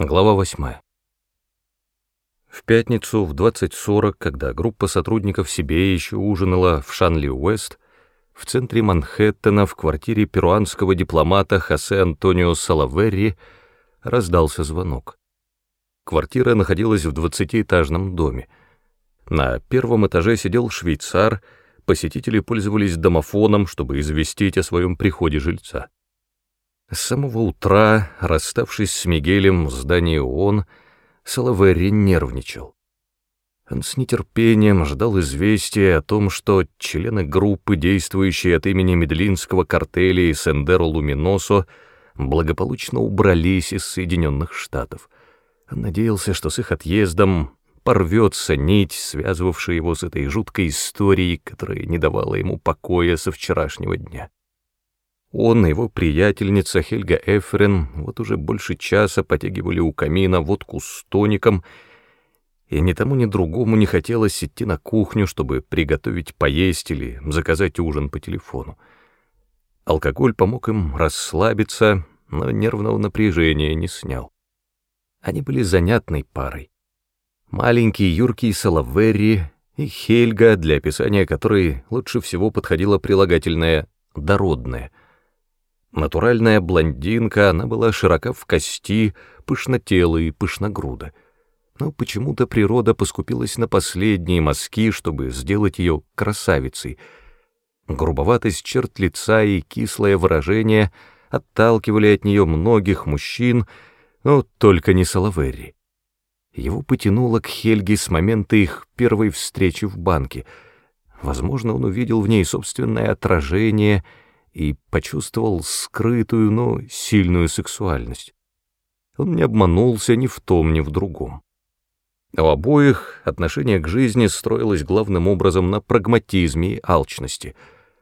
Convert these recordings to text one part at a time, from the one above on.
Глава 8. В пятницу в 20.40, когда группа сотрудников себе еще ужинала в Шанли-Уэст, в центре Манхэттена в квартире перуанского дипломата Хосе Антонио Салаверри раздался звонок. Квартира находилась в двадцатиэтажном доме. На первом этаже сидел швейцар, посетители пользовались домофоном, чтобы известить о своем приходе жильца. С самого утра, расставшись с Мигелем в здании ООН, Салавери нервничал. Он с нетерпением ждал известия о том, что члены группы, действующие от имени Медлинского картеля и Сендеро Луминосо, благополучно убрались из Соединенных Штатов. Он надеялся, что с их отъездом порвется нить, связывавшая его с этой жуткой историей, которая не давала ему покоя со вчерашнего дня. Он и его приятельница Хельга Эфрен вот уже больше часа потягивали у камина водку с тоником, и ни тому, ни другому не хотелось идти на кухню, чтобы приготовить поесть или заказать ужин по телефону. Алкоголь помог им расслабиться, но нервного напряжения не снял. Они были занятной парой. Маленький юркий Салаверри и Хельга, для описания которой лучше всего подходило прилагательное «дородное», Натуральная блондинка, она была широка в кости, пышнотела и пышногруда. Но почему-то природа поскупилась на последние мазки, чтобы сделать ее красавицей. Грубоватость черт лица и кислое выражение отталкивали от нее многих мужчин, но только не Салаверри. Его потянуло к Хельге с момента их первой встречи в банке. Возможно, он увидел в ней собственное отражение — и почувствовал скрытую, но сильную сексуальность. Он не обманулся ни в том, ни в другом. У обоих отношение к жизни строилось главным образом на прагматизме и алчности.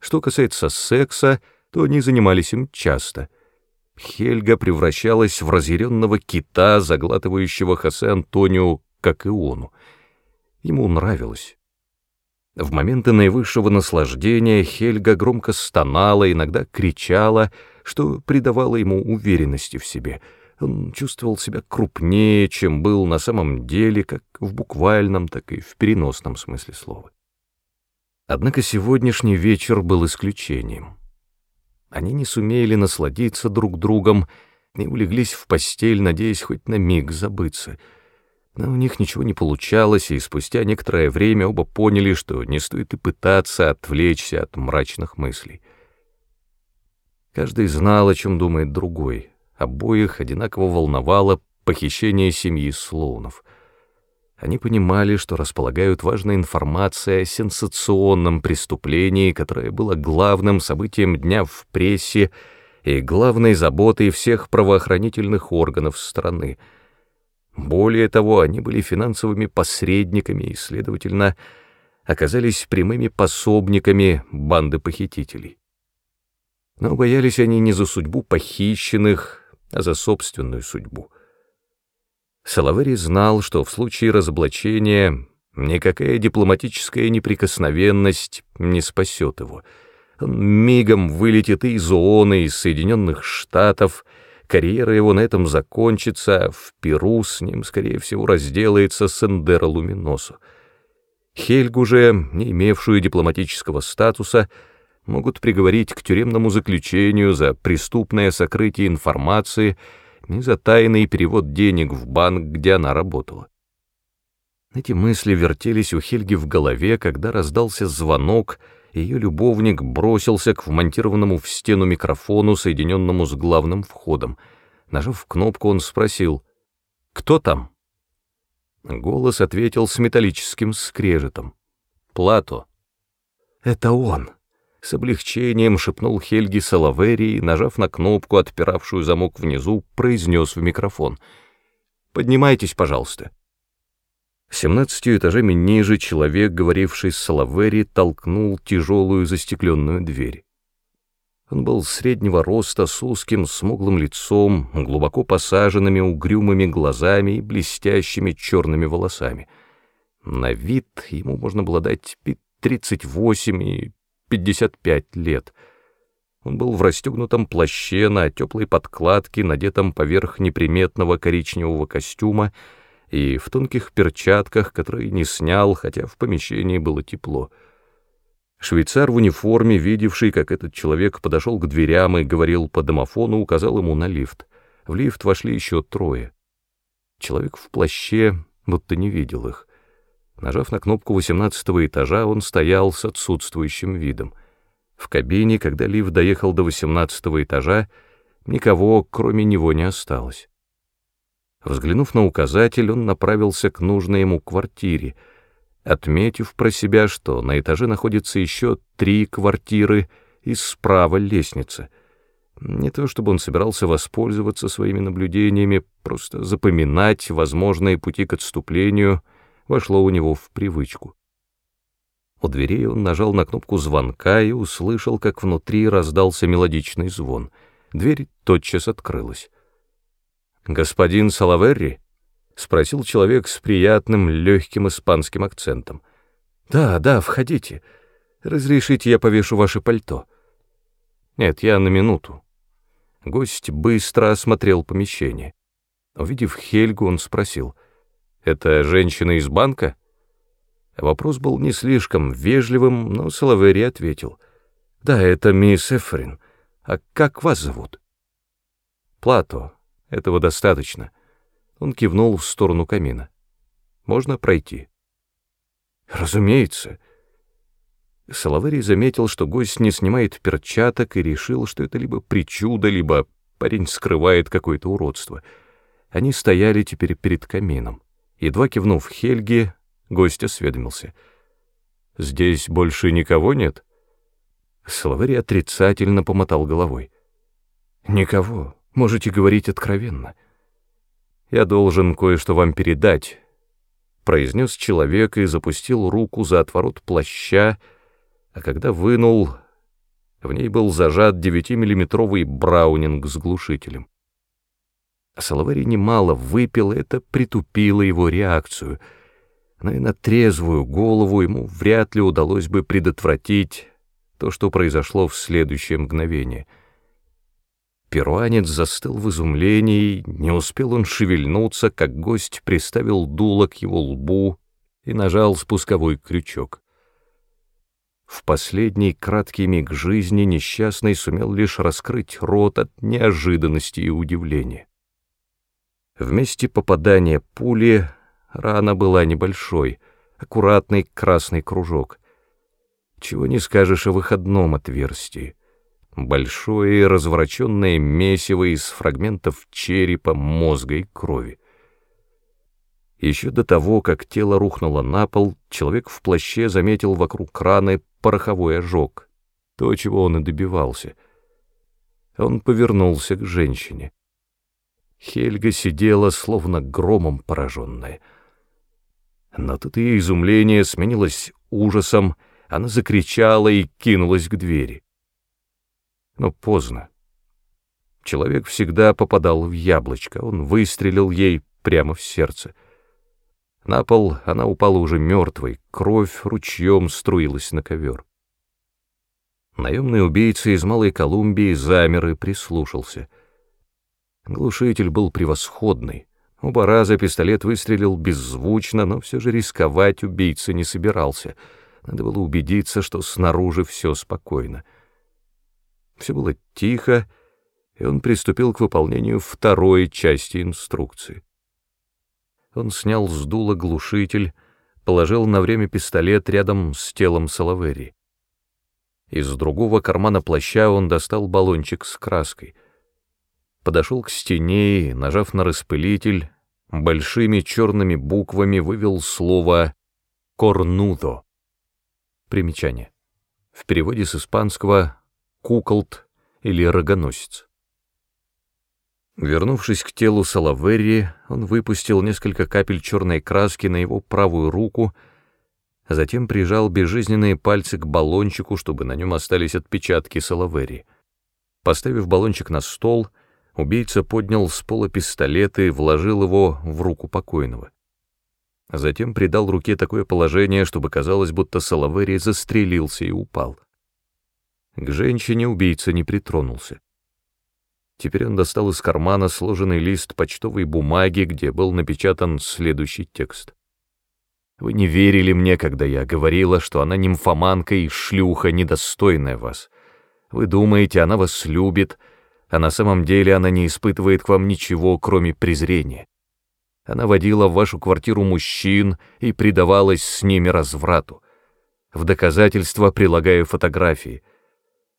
Что касается секса, то они занимались им часто. Хельга превращалась в разъяренного кита, заглатывающего Хосе Антонио, как Иону. Ему нравилось. В моменты наивысшего наслаждения Хельга громко стонала, иногда кричала, что придавало ему уверенности в себе. Он чувствовал себя крупнее, чем был на самом деле, как в буквальном, так и в переносном смысле слова. Однако сегодняшний вечер был исключением. Они не сумели насладиться друг другом и улеглись в постель, надеясь хоть на миг забыться — но у них ничего не получалось, и спустя некоторое время оба поняли, что не стоит и пытаться отвлечься от мрачных мыслей. Каждый знал, о чем думает другой. Обоих одинаково волновало похищение семьи Слоунов. Они понимали, что располагают важной информацией о сенсационном преступлении, которое было главным событием дня в прессе и главной заботой всех правоохранительных органов страны — более того, они были финансовыми посредниками и, следовательно, оказались прямыми пособниками банды похитителей. Но боялись они не за судьбу похищенных, а за собственную судьбу. Салавери знал, что в случае разоблачения никакая дипломатическая неприкосновенность не спасет его. Он мигом вылетит из ООН, из Соединенных Штатов — Карьера его на этом закончится, в Перу с ним, скорее всего, разделается Сендера Луминосу. Хельгу же, не имевшую дипломатического статуса, могут приговорить к тюремному заключению за преступное сокрытие информации и за тайный перевод денег в банк, где она работала. Эти мысли вертелись у Хельги в голове, когда раздался звонок — ее любовник бросился к вмонтированному в стену микрофону, соединенному с главным входом. Нажав кнопку, он спросил «Кто там?» Голос ответил с металлическим скрежетом. «Плато». «Это он!» — с облегчением шепнул Хельги Салавери и, нажав на кнопку, отпиравшую замок внизу, произнес в микрофон. «Поднимайтесь, пожалуйста». Семнадцатью этажами ниже человек, говоривший с Салавери, толкнул тяжелую застекленную дверь. Он был среднего роста, с узким, смуглым лицом, глубоко посаженными угрюмыми глазами и блестящими черными волосами. На вид ему можно было дать 38 и 55 лет. Он был в расстегнутом плаще на теплой подкладке, надетом поверх неприметного коричневого костюма, и в тонких перчатках, которые не снял, хотя в помещении было тепло. Швейцар в униформе, видевший, как этот человек подошел к дверям и говорил по домофону, указал ему на лифт. В лифт вошли еще трое. Человек в плаще будто не видел их. Нажав на кнопку восемнадцатого этажа, он стоял с отсутствующим видом. В кабине, когда лифт доехал до восемнадцатого этажа, никого, кроме него, не осталось. Взглянув на указатель, он направился к нужной ему квартире, отметив про себя, что на этаже находится еще три квартиры и справа лестница. Не то чтобы он собирался воспользоваться своими наблюдениями, просто запоминать возможные пути к отступлению вошло у него в привычку. У дверей он нажал на кнопку звонка и услышал, как внутри раздался мелодичный звон. Дверь тотчас открылась. «Господин Салаверри?» — спросил человек с приятным, легким испанским акцентом. «Да, да, входите. Разрешите, я повешу ваше пальто?» «Нет, я на минуту». Гость быстро осмотрел помещение. Увидев Хельгу, он спросил, «Это женщина из банка?» Вопрос был не слишком вежливым, но Салаверри ответил, «Да, это мисс Эфрин. А как вас зовут?» «Плато», этого достаточно. Он кивнул в сторону камина. Можно пройти. Разумеется. Салаверий заметил, что гость не снимает перчаток и решил, что это либо причуда, либо парень скрывает какое-то уродство. Они стояли теперь перед камином. Едва кивнув Хельге, гость осведомился. «Здесь больше никого нет?» Салаверий отрицательно помотал головой. «Никого. Можете говорить откровенно. Я должен кое-что вам передать, произнес человек и запустил руку за отворот плаща, а когда вынул, в ней был зажат девятимиллиметровый браунинг с глушителем. Салавари немало выпил, это притупило его реакцию, но и на трезвую голову ему вряд ли удалось бы предотвратить то, что произошло в следующее мгновение — Перуанец застыл в изумлении, не успел он шевельнуться, как гость приставил дуло к его лбу и нажал спусковой крючок. В последний краткий миг жизни несчастный сумел лишь раскрыть рот от неожиданности и удивления. В месте попадания пули рана была небольшой, аккуратный красный кружок. Чего не скажешь о выходном отверстии большое развороченное месиво из фрагментов черепа, мозга и крови. Еще до того, как тело рухнуло на пол, человек в плаще заметил вокруг раны пороховой ожог, то, чего он и добивался. Он повернулся к женщине. Хельга сидела, словно громом пораженная. Но тут ее изумление сменилось ужасом, она закричала и кинулась к двери но поздно. Человек всегда попадал в яблочко, он выстрелил ей прямо в сердце. На пол она упала уже мертвой, кровь ручьем струилась на ковер. Наемный убийца из Малой Колумбии замер и прислушался. Глушитель был превосходный. Оба раза пистолет выстрелил беззвучно, но все же рисковать убийца не собирался. Надо было убедиться, что снаружи все спокойно. Все было тихо, и он приступил к выполнению второй части инструкции. Он снял с дула глушитель, положил на время пистолет рядом с телом Салавери. Из другого кармана плаща он достал баллончик с краской. Подошел к стене и, нажав на распылитель, большими черными буквами вывел слово «корнудо». Примечание. В переводе с испанского куколт или рогоносец. Вернувшись к телу Салаверри, он выпустил несколько капель черной краски на его правую руку, затем прижал безжизненные пальцы к баллончику, чтобы на нем остались отпечатки Салаверри. Поставив баллончик на стол, убийца поднял с пола пистолет и вложил его в руку покойного. Затем придал руке такое положение, чтобы казалось, будто Салаверри застрелился и упал. К женщине убийца не притронулся. Теперь он достал из кармана сложенный лист почтовой бумаги, где был напечатан следующий текст. «Вы не верили мне, когда я говорила, что она нимфоманка и шлюха, недостойная вас. Вы думаете, она вас любит, а на самом деле она не испытывает к вам ничего, кроме презрения. Она водила в вашу квартиру мужчин и предавалась с ними разврату. В доказательство прилагаю фотографии —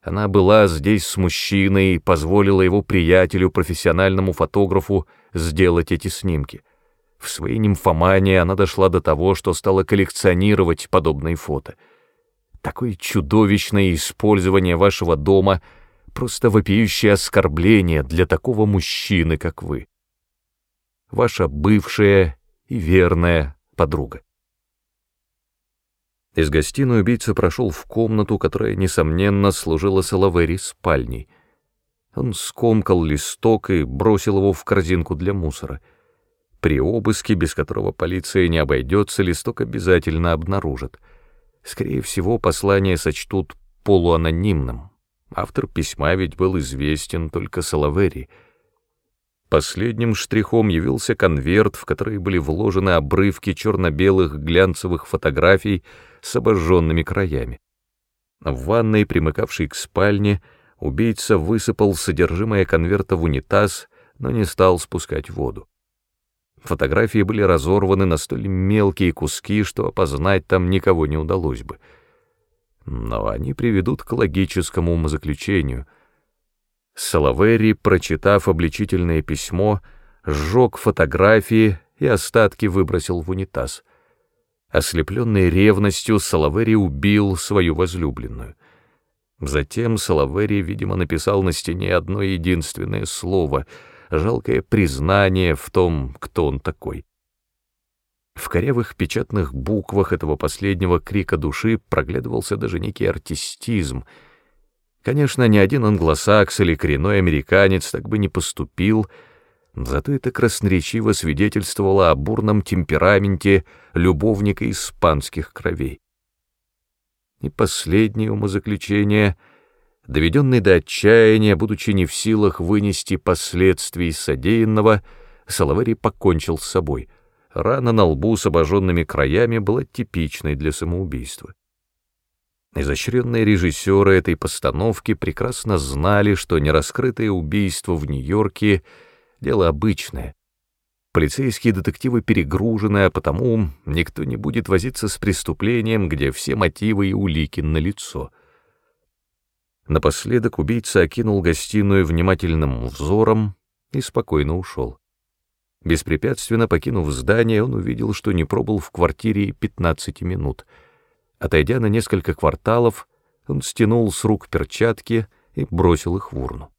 она была здесь с мужчиной и позволила его приятелю, профессиональному фотографу, сделать эти снимки. В своей нимфомании она дошла до того, что стала коллекционировать подобные фото. Такое чудовищное использование вашего дома — просто вопиющее оскорбление для такого мужчины, как вы. Ваша бывшая и верная подруга. Из гостиной убийца прошел в комнату, которая, несомненно, служила Салавери спальней. Он скомкал листок и бросил его в корзинку для мусора. При обыске, без которого полиция не обойдется, листок обязательно обнаружат. Скорее всего, послание сочтут полуанонимным. Автор письма ведь был известен только Салавери — Последним штрихом явился конверт, в который были вложены обрывки черно-белых глянцевых фотографий с обожженными краями. В ванной, примыкавшей к спальне, убийца высыпал содержимое конверта в унитаз, но не стал спускать воду. Фотографии были разорваны на столь мелкие куски, что опознать там никого не удалось бы. Но они приведут к логическому умозаключению — Салавери, прочитав обличительное письмо, сжег фотографии и остатки выбросил в унитаз. Ослепленный ревностью, Салавери убил свою возлюбленную. Затем Салавери, видимо, написал на стене одно единственное слово — жалкое признание в том, кто он такой. В корявых печатных буквах этого последнего крика души проглядывался даже некий артистизм — Конечно, ни один англосакс или коренной американец так бы не поступил, зато это красноречиво свидетельствовало о бурном темпераменте любовника испанских кровей. И последнее умозаключение, доведенный до отчаяния, будучи не в силах вынести последствий содеянного, Салавери покончил с собой. Рана на лбу с обожженными краями была типичной для самоубийства. Изощренные режиссеры этой постановки прекрасно знали, что нераскрытое убийство в Нью-Йорке — дело обычное. Полицейские детективы перегружены, а потому никто не будет возиться с преступлением, где все мотивы и улики налицо. Напоследок убийца окинул гостиную внимательным взором и спокойно ушел. Беспрепятственно покинув здание, он увидел, что не пробыл в квартире 15 минут — Отойдя на несколько кварталов, он стянул с рук перчатки и бросил их в урну.